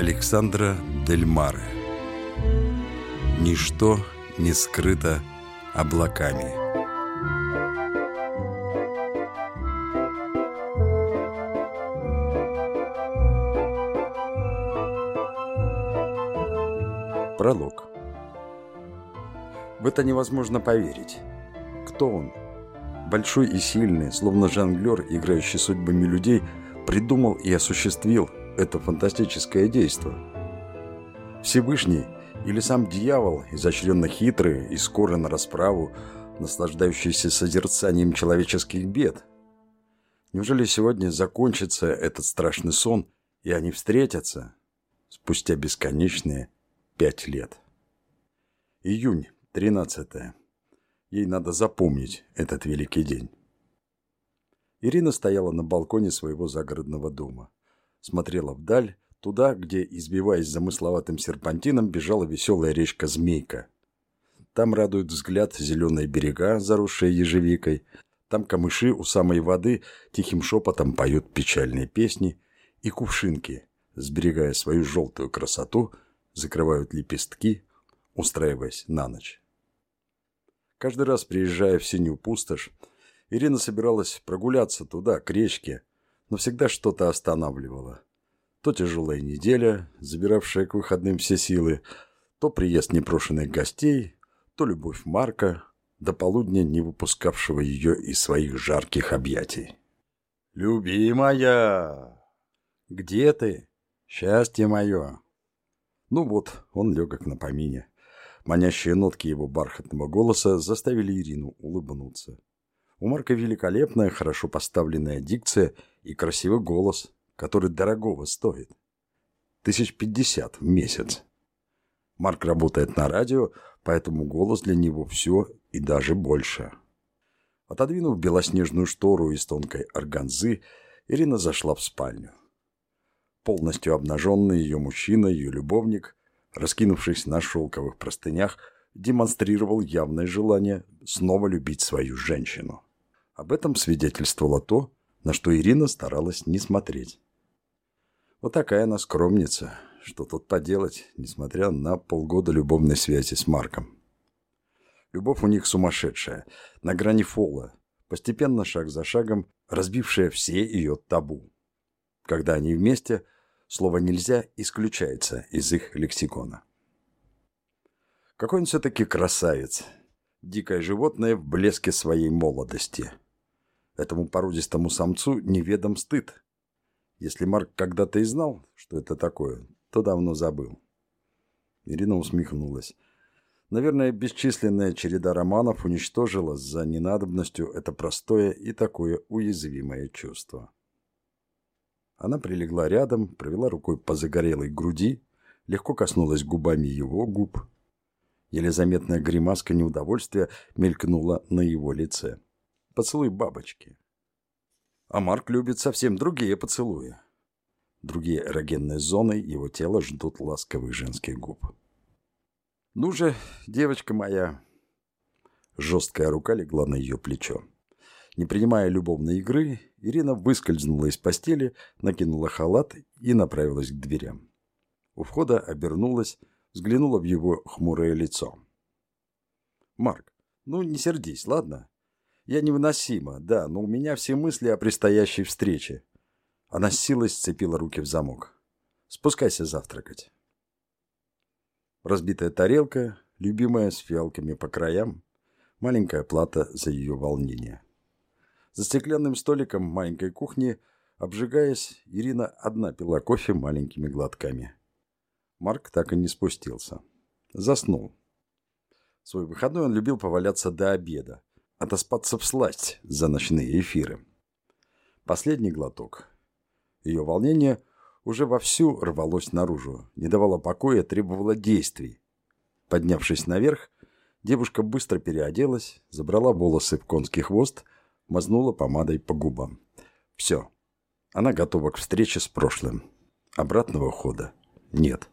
Александра Дель Маре Ничто не скрыто облаками Пролог В это невозможно поверить. Кто он? Большой и сильный, словно жонглер, играющий судьбами людей, придумал и осуществил это фантастическое действо. Всевышний или сам дьявол, изощренно хитрый и скоро на расправу, наслаждающийся созерцанием человеческих бед. Неужели сегодня закончится этот страшный сон, и они встретятся спустя бесконечные пять лет? Июнь, 13 -е. Ей надо запомнить этот великий день. Ирина стояла на балконе своего загородного дома смотрела вдаль, туда, где, избиваясь замысловатым серпантином, бежала веселая речка Змейка. Там радует взгляд зеленые берега, заросшие ежевикой. Там камыши у самой воды тихим шепотом поют печальные песни. И кувшинки, сберегая свою желтую красоту, закрывают лепестки, устраиваясь на ночь. Каждый раз, приезжая в синюю пустошь, Ирина собиралась прогуляться туда, к речке, но всегда что-то останавливало. То тяжелая неделя, забиравшая к выходным все силы, то приезд непрошенных гостей, то любовь Марка, до полудня не выпускавшего ее из своих жарких объятий. «Любимая! Где ты? Счастье мое!» Ну вот, он легок на помине. Манящие нотки его бархатного голоса заставили Ирину улыбнуться. У Марка великолепная, хорошо поставленная дикция и красивый голос, который дорогого стоит. Тысяч пятьдесят в месяц. Марк работает на радио, поэтому голос для него все и даже больше. Отодвинув белоснежную штору из тонкой органзы, Ирина зашла в спальню. Полностью обнаженный ее мужчина, ее любовник, раскинувшись на шелковых простынях, демонстрировал явное желание снова любить свою женщину. Об этом свидетельствовало то, на что Ирина старалась не смотреть. Вот такая она скромница. Что тут поделать, несмотря на полгода любовной связи с Марком. Любовь у них сумасшедшая, на грани фола, постепенно, шаг за шагом, разбившая все ее табу. Когда они вместе, слово «нельзя» исключается из их лексикона. Какой он все-таки красавец, дикое животное в блеске своей молодости – Этому породистому самцу неведом стыд. Если Марк когда-то и знал, что это такое, то давно забыл. Ирина усмехнулась. Наверное, бесчисленная череда романов уничтожила за ненадобностью это простое и такое уязвимое чувство. Она прилегла рядом, провела рукой по загорелой груди, легко коснулась губами его губ. Еле заметная гримаска неудовольствия мелькнула на его лице. Поцелуй бабочки. А Марк любит совсем другие поцелуи. Другие эрогенные зоны его тела ждут ласковых женских губ. «Ну же, девочка моя!» Жесткая рука легла на ее плечо. Не принимая любовной игры, Ирина выскользнула из постели, накинула халат и направилась к дверям. У входа обернулась, взглянула в его хмурое лицо. «Марк, ну не сердись, ладно? Я невыносима, да, но у меня все мысли о предстоящей встрече. Она с силой сцепила руки в замок. Спускайся завтракать. Разбитая тарелка, любимая с фиалками по краям, маленькая плата за ее волнение. За стеклянным столиком маленькой кухни, обжигаясь, Ирина одна пила кофе маленькими глотками. Марк так и не спустился. Заснул. Свой выходной он любил поваляться до обеда, отоспаться в сласть за ночные эфиры. Последний глоток. Ее волнение уже вовсю рвалось наружу, не давало покоя, требовало действий. Поднявшись наверх, девушка быстро переоделась, забрала волосы в конский хвост, мазнула помадой по губам. Все. Она готова к встрече с прошлым. Обратного хода нет.